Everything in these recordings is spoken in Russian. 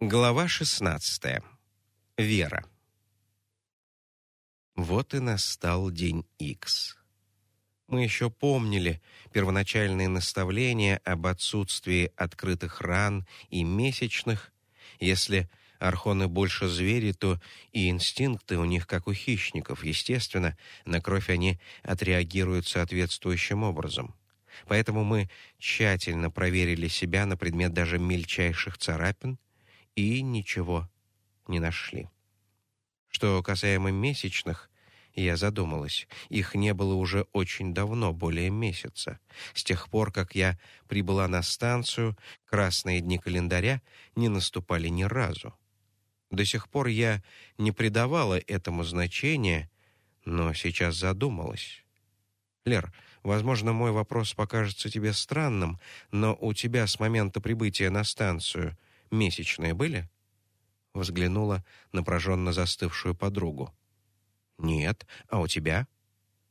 Глава 16. Вера. Вот и настал день Икс. Мы еще помнили первоначальные наставления об отсутствии открытых ран и месячных. Если архоны больше звери, то и инстинкты у них как у хищников. Естественно, на кровь они отреагируют соответствующим образом. Поэтому мы тщательно проверили себя на предмет даже мельчайших царапин и ничего не нашли. Что касаемо месячных, я задумалась. Их не было уже очень давно, более месяца. С тех пор, как я прибыла на станцию, красные дни календаря не наступали ни разу. До сих пор я не придавала этому значения, но сейчас задумалась. Лер, возможно, мой вопрос покажется тебе странным, но у тебя с момента прибытия на станцию месячные были? Взглянула на прожженно застывшую подругу. Нет, а у тебя?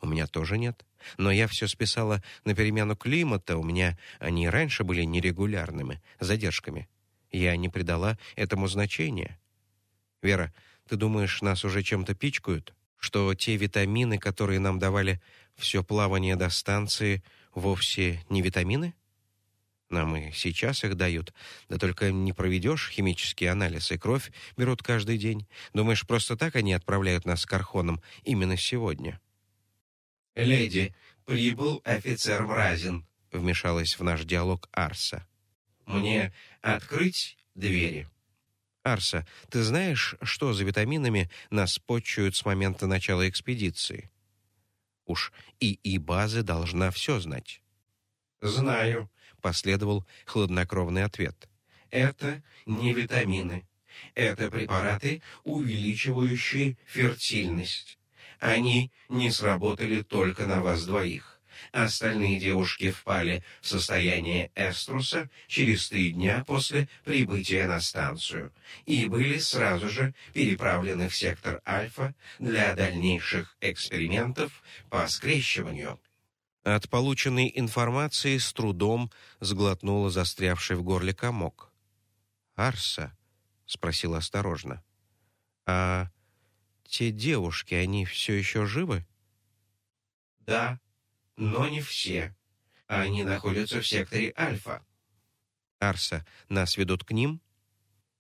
У меня тоже нет. Но я все списала на перемену климата, у меня они раньше были нерегулярными, задержками. Я не придала этому значения. Вера, ты думаешь, нас уже чем-то пичкают? Что те витамины, которые нам давали все плавание до станции, вовсе не витамины? Нам и сейчас их дают. Да только не проведешь химический анализ, и кровь берут каждый день. Думаешь, просто так они отправляют нас к Архонам именно сегодня? «Леди, прибыл офицер Мразин», — вмешалась в наш диалог Арса. «Мне открыть двери?» «Арса, ты знаешь, что за витаминами нас почуют с момента начала экспедиции?» «Уж и и базы должна все знать». «Знаю», последовал хладнокровный ответ. Это не витамины. Это препараты, увеличивающие фертильность. Они не сработали только на вас двоих. Остальные девушки впали в состояние эструса через три дня после прибытия на станцию и были сразу же переправлены в сектор Альфа для дальнейших экспериментов по скрещиванию. От полученной информации с трудом сглотнула застрявший в горле комок. «Арса?» — спросила осторожно. «А те девушки, они все еще живы?» «Да, но не все. Они находятся в секторе Альфа». «Арса, нас ведут к ним?»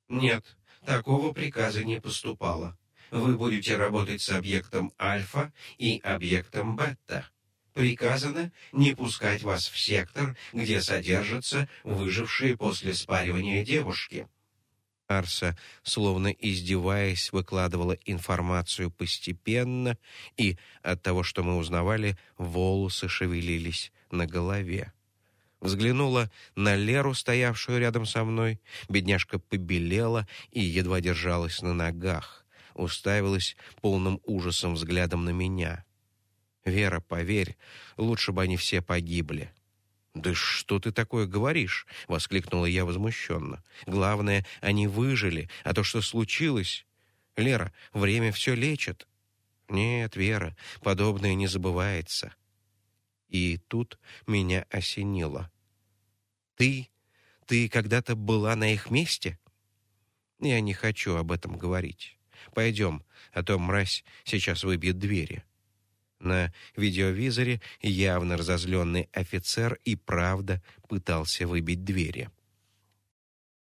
«Нет, такого приказа не поступало. Вы будете работать с объектом Альфа и объектом Бета» приказано не пускать вас в сектор, где содержатся выжившие после спаривания девушки». Арса, словно издеваясь, выкладывала информацию постепенно, и от того, что мы узнавали, волосы шевелились на голове. Взглянула на Леру, стоявшую рядом со мной. Бедняжка побелела и едва держалась на ногах. Уставилась полным ужасом взглядом на меня. Вера, поверь, лучше бы они все погибли. Да что ты такое говоришь? воскликнула я возмущенно. Главное, они выжили, а то, что случилось, Лера, время все лечит. Нет, Вера, подобное не забывается. И тут меня осенило. Ты, ты когда-то была на их месте? Я не хочу об этом говорить. Пойдем, а то мразь сейчас выбьет двери. На видеовизоре явно разозленный офицер и правда пытался выбить двери.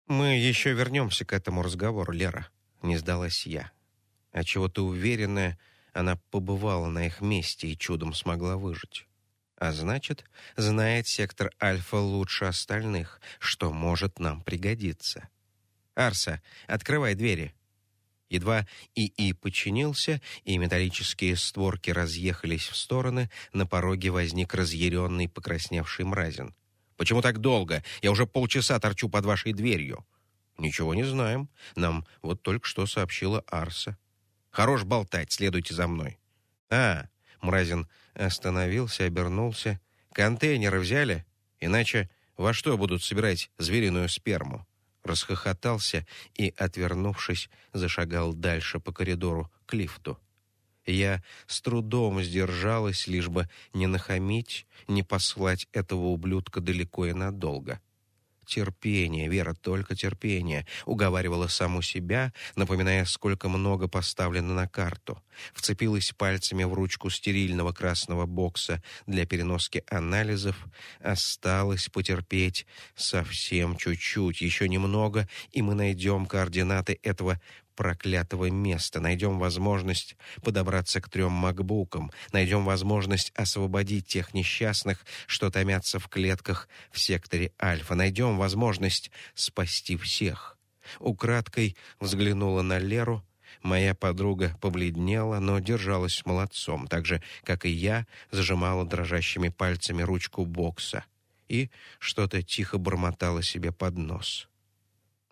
«Мы еще вернемся к этому разговору, Лера», — не сдалась я. А чего-то уверенная, она побывала на их месте и чудом смогла выжить. А значит, знает сектор Альфа лучше остальных, что может нам пригодиться. «Арса, открывай двери», Едва ИИ подчинился, и металлические створки разъехались в стороны, на пороге возник разъяренный покрасневший мразин. «Почему так долго? Я уже полчаса торчу под вашей дверью». «Ничего не знаем. Нам вот только что сообщила Арса». «Хорош болтать, следуйте за мной». «А, Мразин остановился, обернулся. «Контейнеры взяли? Иначе во что будут собирать звериную сперму?» Расхохотался и, отвернувшись, зашагал дальше по коридору к лифту. Я с трудом сдержалась, лишь бы не нахамить, не послать этого ублюдка далеко и надолго. Терпение, Вера, только терпение, уговаривала саму себя, напоминая, сколько много поставлено на карту. Вцепилась пальцами в ручку стерильного красного бокса для переноски анализов. Осталось потерпеть совсем чуть-чуть, еще немного, и мы найдем координаты этого проклятого места, найдем возможность подобраться к трем макбукам, найдем возможность освободить тех несчастных, что томятся в клетках в секторе Альфа, найдем возможность спасти всех. Украдкой взглянула на Леру, Моя подруга побледнела, но держалась молодцом, так же, как и я, зажимала дрожащими пальцами ручку бокса. И что-то тихо бормотала себе под нос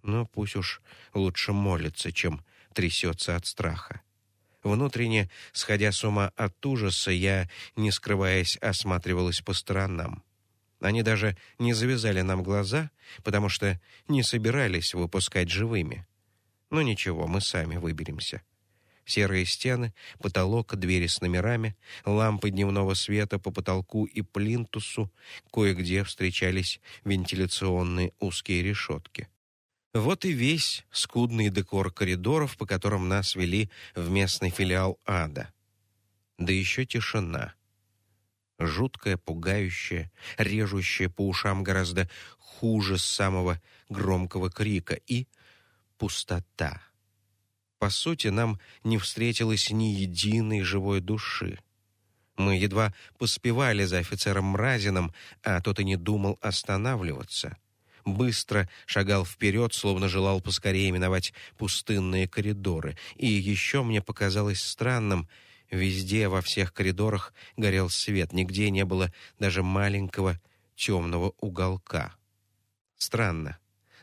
но пусть уж лучше молится, чем трясется от страха. Внутренне, сходя с ума от ужаса, я, не скрываясь, осматривалась по сторонам. Они даже не завязали нам глаза, потому что не собирались выпускать живыми. Но ничего, мы сами выберемся. Серые стены, потолок, двери с номерами, лампы дневного света по потолку и плинтусу, кое-где встречались вентиляционные узкие решетки. Вот и весь скудный декор коридоров, по которым нас вели в местный филиал ада. Да еще тишина. Жуткая, пугающая, режущая по ушам гораздо хуже самого громкого крика и пустота. По сути, нам не встретилось ни единой живой души. Мы едва поспевали за офицером Мразином, а тот и не думал останавливаться быстро шагал вперед, словно желал поскорее миновать пустынные коридоры. И еще мне показалось странным, везде, во всех коридорах горел свет, нигде не было даже маленького темного уголка. Странно.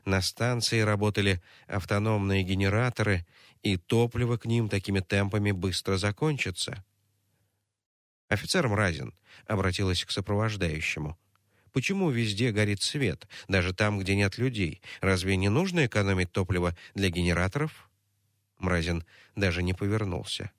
На станции работали автономные генераторы, и топливо к ним такими темпами быстро закончится. «Офицер Мразин», — обратилась к сопровождающему, — Почему везде горит свет, даже там, где нет людей? Разве не нужно экономить топливо для генераторов? Мразин даже не повернулся.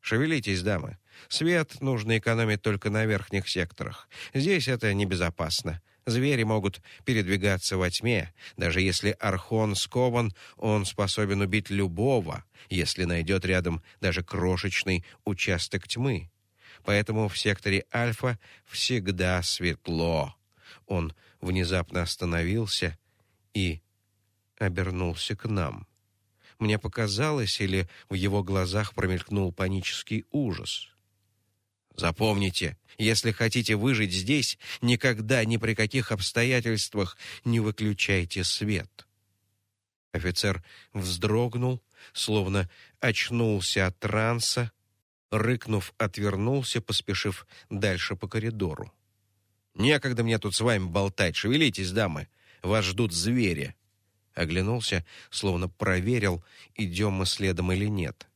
Шевелитесь, дамы. Свет нужно экономить только на верхних секторах. Здесь это небезопасно. Звери могут передвигаться во тьме. Даже если архон скован, он способен убить любого, если найдет рядом даже крошечный участок тьмы. Поэтому в секторе Альфа всегда светло. Он внезапно остановился и обернулся к нам. Мне показалось, или в его глазах промелькнул панический ужас. Запомните, если хотите выжить здесь, никогда ни при каких обстоятельствах не выключайте свет. Офицер вздрогнул, словно очнулся от транса, рыкнув, отвернулся, поспешив дальше по коридору. Некогда мне тут с вами болтать. Шевелитесь, дамы. Вас ждут звери. Оглянулся, словно проверил, идем мы следом или нет.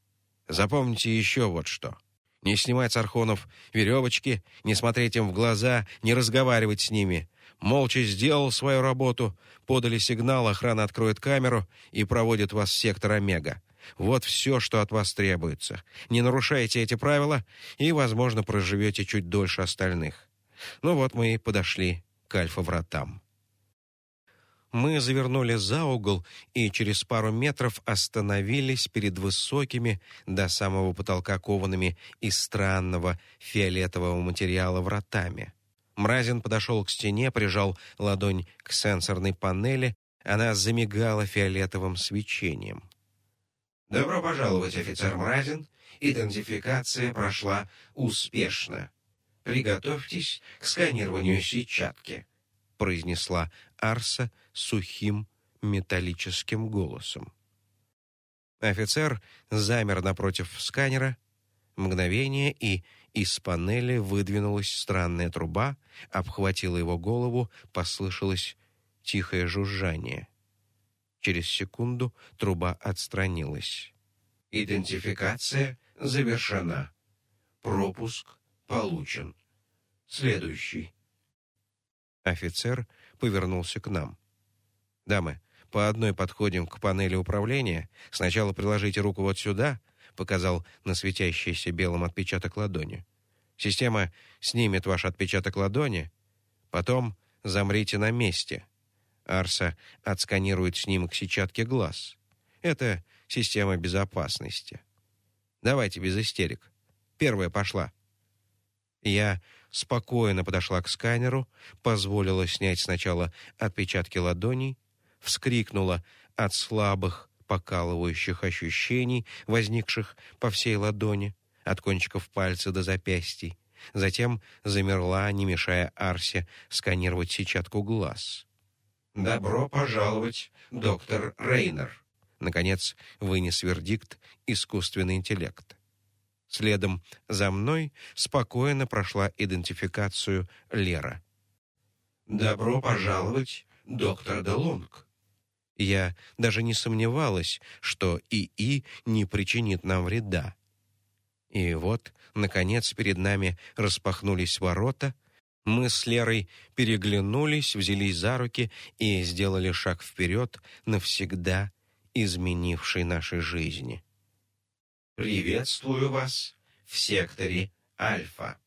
Запомните еще вот что. Не снимать с архонов веревочки, не смотреть им в глаза, не разговаривать с ними. Молча сделал свою работу, подали сигнал, охрана откроет камеру и проводит вас в сектор Омега. Вот все, что от вас требуется. Не нарушайте эти правила, и, возможно, проживете чуть дольше остальных. Ну вот мы и подошли к альфа-вратам. Мы завернули за угол и через пару метров остановились перед высокими до самого потолка коваными из странного фиолетового материала вратами. Мразин подошел к стене, прижал ладонь к сенсорной панели, она замигала фиолетовым свечением. «Добро пожаловать, офицер Мразин. Идентификация прошла успешно. Приготовьтесь к сканированию сетчатки», — произнесла Арса сухим металлическим голосом. Офицер замер напротив сканера. Мгновение, и из панели выдвинулась странная труба, обхватила его голову, послышалось тихое жужжание. Через секунду труба отстранилась. «Идентификация завершена. Пропуск получен. Следующий. Офицер повернулся к нам. Дамы, по одной подходим к панели управления. Сначала приложите руку вот сюда, показал на светящийся белым отпечаток ладони. Система снимет ваш отпечаток ладони, потом замрите на месте. Арса отсканирует снимок сетчатки глаз. Это система безопасности. Давайте без истерик. Первая пошла. Я спокойно подошла к сканеру, позволила снять сначала отпечатки ладоней, вскрикнула от слабых, покалывающих ощущений, возникших по всей ладони, от кончиков пальца до запястий. Затем замерла, не мешая Арсе сканировать сетчатку глаз. «Добро пожаловать, доктор Рейнер», — наконец вынес вердикт искусственный интеллект. Следом за мной спокойно прошла идентификацию Лера. «Добро пожаловать, доктор Делунг». Я даже не сомневалась, что ИИ не причинит нам вреда. И вот, наконец, перед нами распахнулись ворота. Мы с Лерой переглянулись, взялись за руки и сделали шаг вперед, навсегда изменивший наши жизни. «Приветствую вас в секторе Альфа».